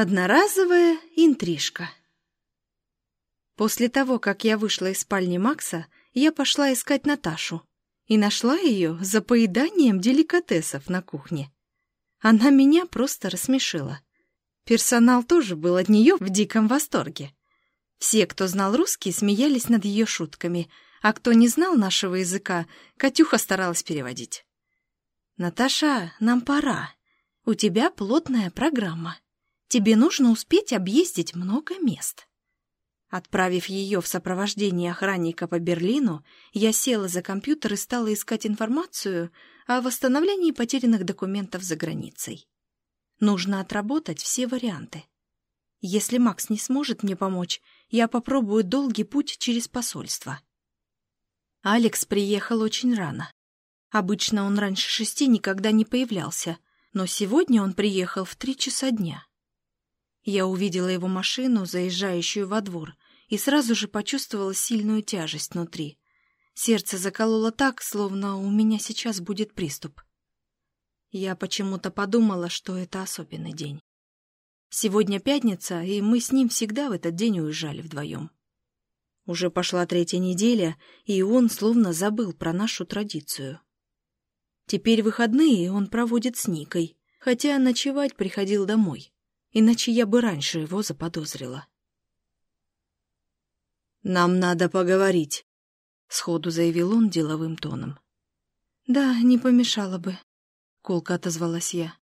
Одноразовая интрижка. После того, как я вышла из спальни Макса, я пошла искать Наташу и нашла ее за поеданием деликатесов на кухне. Она меня просто рассмешила. Персонал тоже был от нее в диком восторге. Все, кто знал русский, смеялись над ее шутками, а кто не знал нашего языка, Катюха старалась переводить. «Наташа, нам пора. У тебя плотная программа». Тебе нужно успеть объездить много мест. Отправив ее в сопровождении охранника по Берлину, я села за компьютер и стала искать информацию о восстановлении потерянных документов за границей. Нужно отработать все варианты. Если Макс не сможет мне помочь, я попробую долгий путь через посольство. Алекс приехал очень рано. Обычно он раньше шести никогда не появлялся, но сегодня он приехал в три часа дня. Я увидела его машину, заезжающую во двор, и сразу же почувствовала сильную тяжесть внутри. Сердце закололо так, словно у меня сейчас будет приступ. Я почему-то подумала, что это особенный день. Сегодня пятница, и мы с ним всегда в этот день уезжали вдвоем. Уже пошла третья неделя, и он словно забыл про нашу традицию. Теперь выходные он проводит с Никой, хотя ночевать приходил домой иначе я бы раньше его заподозрила. «Нам надо поговорить», — сходу заявил он деловым тоном. «Да, не помешало бы», — колко отозвалась я.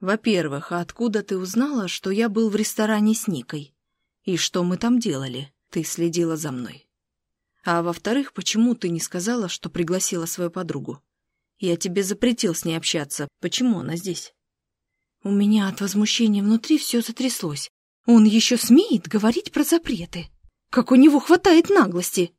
«Во-первых, откуда ты узнала, что я был в ресторане с Никой? И что мы там делали? Ты следила за мной. А во-вторых, почему ты не сказала, что пригласила свою подругу? Я тебе запретил с ней общаться. Почему она здесь?» У меня от возмущения внутри все затряслось. Он еще смеет говорить про запреты. Как у него хватает наглости.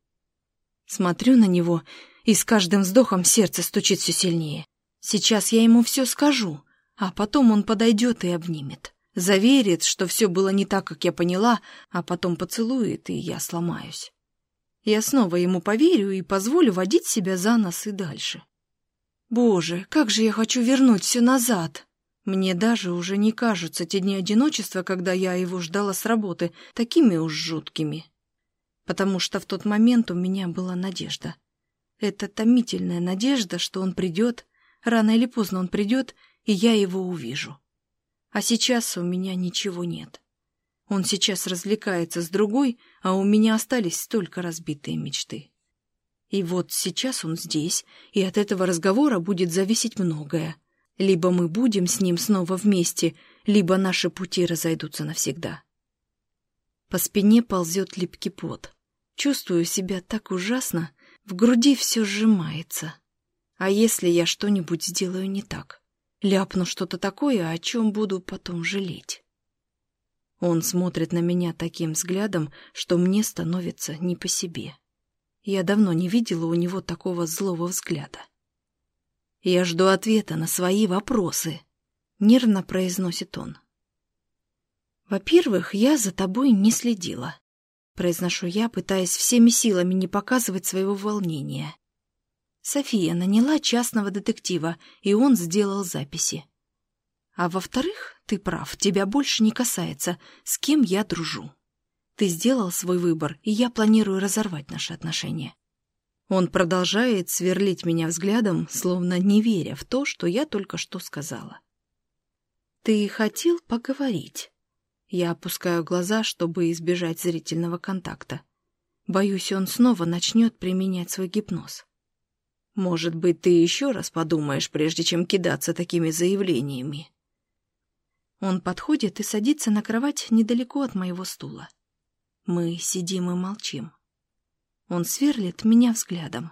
Смотрю на него, и с каждым вздохом сердце стучит все сильнее. Сейчас я ему все скажу, а потом он подойдет и обнимет. Заверит, что все было не так, как я поняла, а потом поцелует, и я сломаюсь. Я снова ему поверю и позволю водить себя за нос и дальше. Боже, как же я хочу вернуть все назад! Мне даже уже не кажутся те дни одиночества, когда я его ждала с работы, такими уж жуткими. Потому что в тот момент у меня была надежда. Это томительная надежда, что он придет, рано или поздно он придет, и я его увижу. А сейчас у меня ничего нет. Он сейчас развлекается с другой, а у меня остались столько разбитые мечты. И вот сейчас он здесь, и от этого разговора будет зависеть многое — либо мы будем с ним снова вместе, либо наши пути разойдутся навсегда. По спине ползет липкий пот. Чувствую себя так ужасно, в груди все сжимается. А если я что-нибудь сделаю не так? Ляпну что-то такое, о чем буду потом жалеть. Он смотрит на меня таким взглядом, что мне становится не по себе. Я давно не видела у него такого злого взгляда. «Я жду ответа на свои вопросы», — нервно произносит он. «Во-первых, я за тобой не следила», — произношу я, пытаясь всеми силами не показывать своего волнения. София наняла частного детектива, и он сделал записи. А во-вторых, ты прав, тебя больше не касается, с кем я дружу. Ты сделал свой выбор, и я планирую разорвать наши отношения. Он продолжает сверлить меня взглядом, словно не веря в то, что я только что сказала. «Ты хотел поговорить?» Я опускаю глаза, чтобы избежать зрительного контакта. Боюсь, он снова начнет применять свой гипноз. «Может быть, ты еще раз подумаешь, прежде чем кидаться такими заявлениями?» Он подходит и садится на кровать недалеко от моего стула. Мы сидим и молчим. Он сверлит меня взглядом,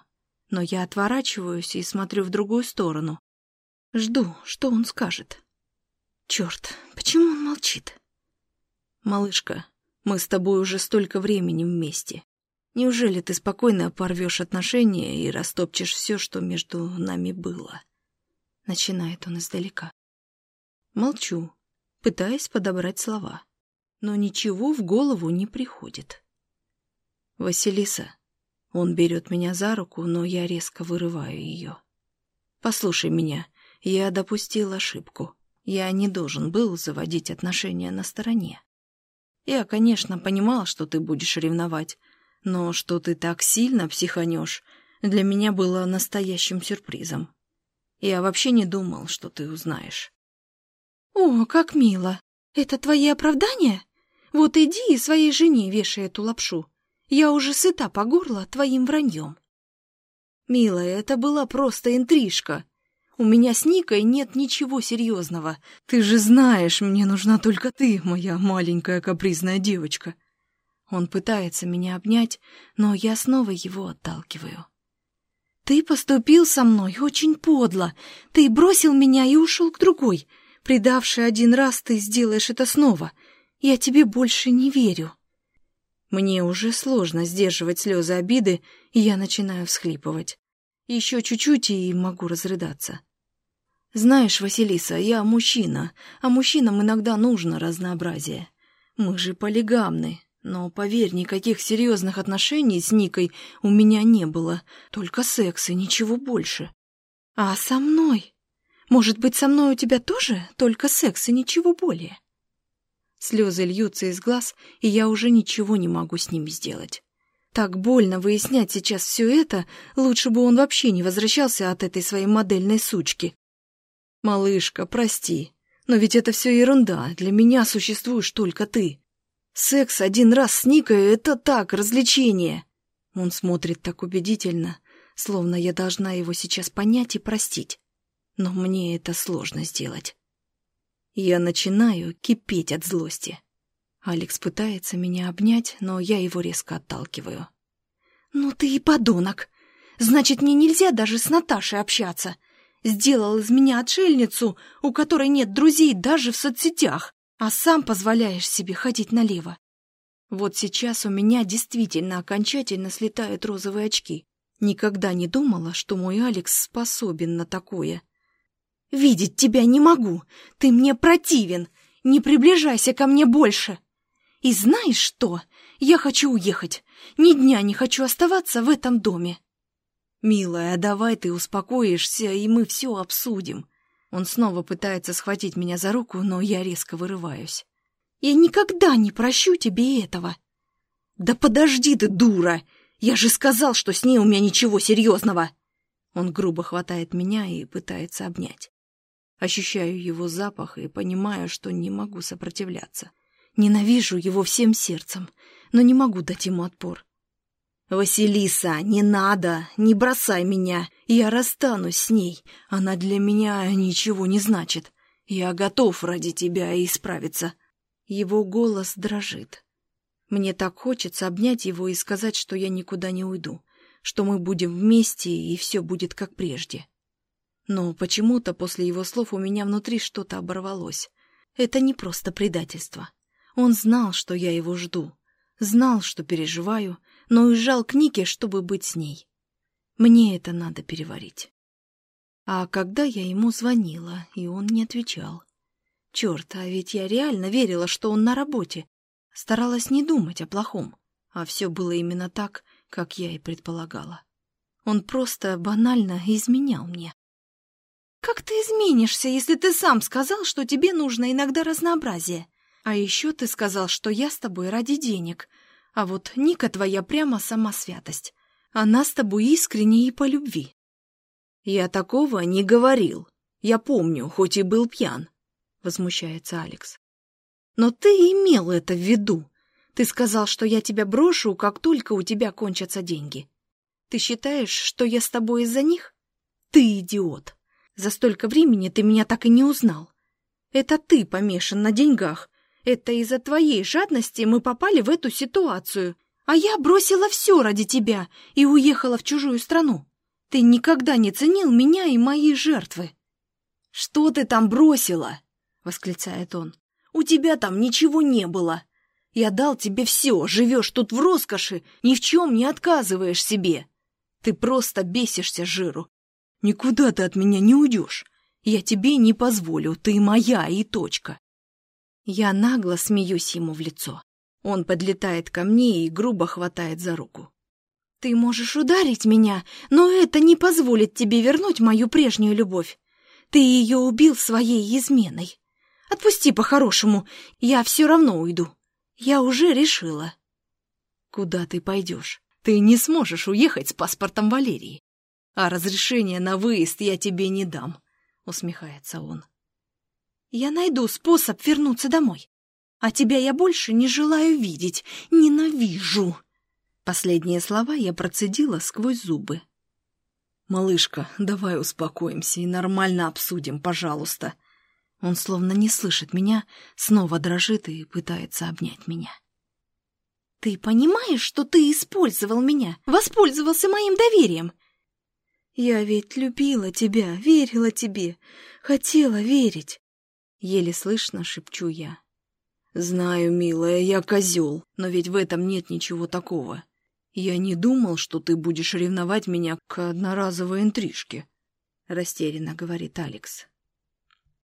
но я отворачиваюсь и смотрю в другую сторону. Жду, что он скажет. Черт, почему он молчит? Малышка, мы с тобой уже столько времени вместе. Неужели ты спокойно порвешь отношения и растопчешь все, что между нами было? Начинает он издалека. Молчу, пытаясь подобрать слова, но ничего в голову не приходит. Василиса, он берет меня за руку, но я резко вырываю ее. «Послушай меня, я допустил ошибку. Я не должен был заводить отношения на стороне. Я, конечно, понимал, что ты будешь ревновать, но что ты так сильно психанешь, для меня было настоящим сюрпризом. Я вообще не думал, что ты узнаешь. «О, как мило! Это твои оправдания? Вот иди и своей жене вешай эту лапшу. Я уже сыта по горло твоим враньем». «Милая, это была просто интрижка. У меня с Никой нет ничего серьезного. Ты же знаешь, мне нужна только ты, моя маленькая капризная девочка». Он пытается меня обнять, но я снова его отталкиваю. «Ты поступил со мной очень подло. Ты бросил меня и ушел к другой. Предавший один раз, ты сделаешь это снова. Я тебе больше не верю». Мне уже сложно сдерживать слезы обиды, и я начинаю всхлипывать. Еще чуть-чуть и могу разрыдаться. Знаешь, Василиса, я мужчина, а мужчинам иногда нужно разнообразие. Мы же полигамны, но, поверь, никаких серьезных отношений с Никой у меня не было, только секс и ничего больше. А со мной? Может быть, со мной у тебя тоже только секс и ничего более? Слезы льются из глаз, и я уже ничего не могу с ними сделать. Так больно выяснять сейчас все это, лучше бы он вообще не возвращался от этой своей модельной сучки. Малышка, прости, но ведь это все ерунда, для меня существуешь только ты. Секс один раз с Никой — это так, развлечение. Он смотрит так убедительно, словно я должна его сейчас понять и простить. Но мне это сложно сделать. Я начинаю кипеть от злости. Алекс пытается меня обнять, но я его резко отталкиваю. «Ну ты и подонок! Значит, мне нельзя даже с Наташей общаться. Сделал из меня отшельницу, у которой нет друзей даже в соцсетях, а сам позволяешь себе ходить налево. Вот сейчас у меня действительно окончательно слетают розовые очки. Никогда не думала, что мой Алекс способен на такое. Видеть тебя не могу. Ты мне противен. Не приближайся ко мне больше. И знаешь что? Я хочу уехать. Ни дня не хочу оставаться в этом доме. Милая, давай ты успокоишься, и мы все обсудим. Он снова пытается схватить меня за руку, но я резко вырываюсь. Я никогда не прощу тебе этого. Да подожди ты, дура! Я же сказал, что с ней у меня ничего серьезного. Он грубо хватает меня и пытается обнять. Ощущаю его запах и понимаю, что не могу сопротивляться. Ненавижу его всем сердцем, но не могу дать ему отпор. «Василиса, не надо, не бросай меня. Я расстанусь с ней. Она для меня ничего не значит. Я готов ради тебя исправиться». Его голос дрожит. Мне так хочется обнять его и сказать, что я никуда не уйду, что мы будем вместе и все будет как прежде. Но почему-то после его слов у меня внутри что-то оборвалось. Это не просто предательство. Он знал, что я его жду, знал, что переживаю, но уезжал к Нике, чтобы быть с ней. Мне это надо переварить. А когда я ему звонила, и он не отвечал. Черт, а ведь я реально верила, что он на работе. Старалась не думать о плохом, а все было именно так, как я и предполагала. Он просто банально изменял мне. Как ты изменишься, если ты сам сказал, что тебе нужно иногда разнообразие? А еще ты сказал, что я с тобой ради денег. А вот Ника твоя прямо сама святость. Она с тобой искренне и по любви. Я такого не говорил. Я помню, хоть и был пьян, — возмущается Алекс. Но ты имел это в виду. Ты сказал, что я тебя брошу, как только у тебя кончатся деньги. Ты считаешь, что я с тобой из-за них? Ты идиот. За столько времени ты меня так и не узнал. Это ты помешан на деньгах. Это из-за твоей жадности мы попали в эту ситуацию. А я бросила все ради тебя и уехала в чужую страну. Ты никогда не ценил меня и мои жертвы. «Что ты там бросила?» — восклицает он. «У тебя там ничего не было. Я дал тебе все, живешь тут в роскоши, ни в чем не отказываешь себе. Ты просто бесишься жиру, Никуда ты от меня не уйдешь. Я тебе не позволю, ты моя и точка. Я нагло смеюсь ему в лицо. Он подлетает ко мне и грубо хватает за руку. Ты можешь ударить меня, но это не позволит тебе вернуть мою прежнюю любовь. Ты ее убил своей изменой. Отпусти по-хорошему, я все равно уйду. Я уже решила. Куда ты пойдешь? Ты не сможешь уехать с паспортом Валерии. А разрешение на выезд я тебе не дам, усмехается он. Я найду способ вернуться домой. А тебя я больше не желаю видеть. Ненавижу. Последние слова я процедила сквозь зубы. «Малышка, давай успокоимся и нормально обсудим, пожалуйста». Он словно не слышит меня, снова дрожит и пытается обнять меня. «Ты понимаешь, что ты использовал меня, воспользовался моим доверием?» «Я ведь любила тебя, верила тебе, хотела верить», — еле слышно шепчу я. «Знаю, милая, я козел, но ведь в этом нет ничего такого. Я не думал, что ты будешь ревновать меня к одноразовой интрижке», — растерянно говорит Алекс.